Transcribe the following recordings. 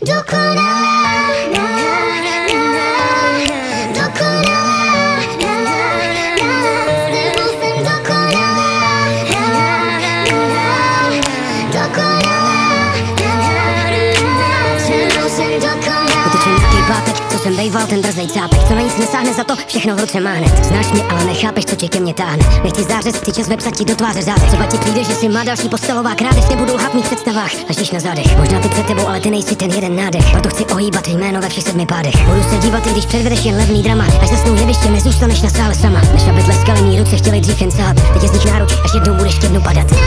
どこだ？Co jsem bejval, ten drzej cápek Co na nic nesáhne za to, všechno v ruce má hned. Znáš mě, ale nechápeš, co tě ke mně táhne. Nechci zářez, chci čas vepsat ti do tváře řádek Třeba ti přijde, že si má další postelová krádež Nebudu lhat mých představách, až na zádech Možná ty před tebou, ale ty nejsi ten jeden nádech. Proto chci ohýbat jméno ve všech sedmi pádech. Budu se dívat, i když předvedeš jen levný drama. Až zasnou jeviště, nezůstaneš na sále sama. Než aby tleskaly ruce, chtěli dřív jen sát. Teď je z nich náruč, až jednou budeš jednu padat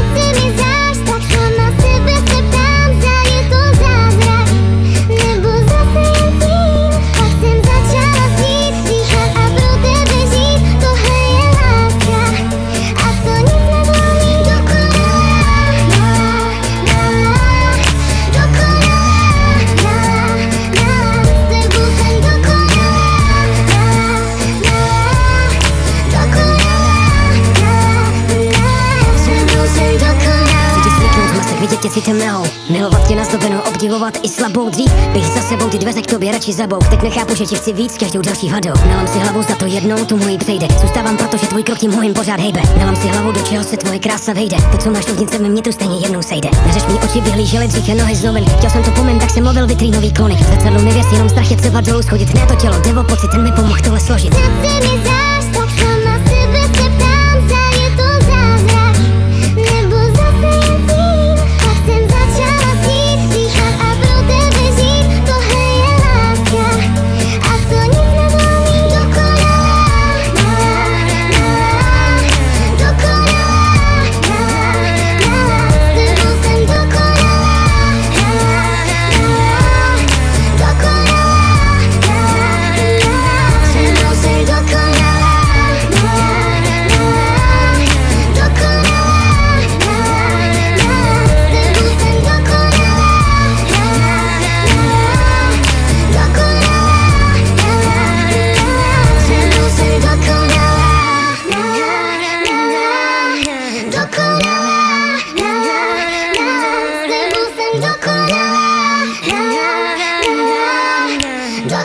citem nahou Milovat tě nazdobenou, obdivovat i slabou dřív. Bych za sebou ty dveře k tobě radši zabou. Teď nechápu, že ti chci víc každou další vadou. Nalám si hlavu za to jednou, tu moji přejde. Zůstávám proto, že tvůj krok tím mojím pořád hejbe. Nalám si hlavu, do čeho se tvoje krása vejde. To, co máš dovnitř mi mě tu stejně jednou sejde. Neřeš mi oči, vyhlížely dříve nohy z novin Chtěl jsem to pomen, tak jsem mluvil vitrínový klony. Zrcadlo nevěs, jenom strach je třeba dolů schodit. Ne to tělo, jde o pocit, ten mi pomohl tohle složit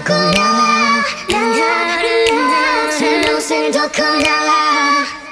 고양아 난 하루나 세 명씩 더 커나라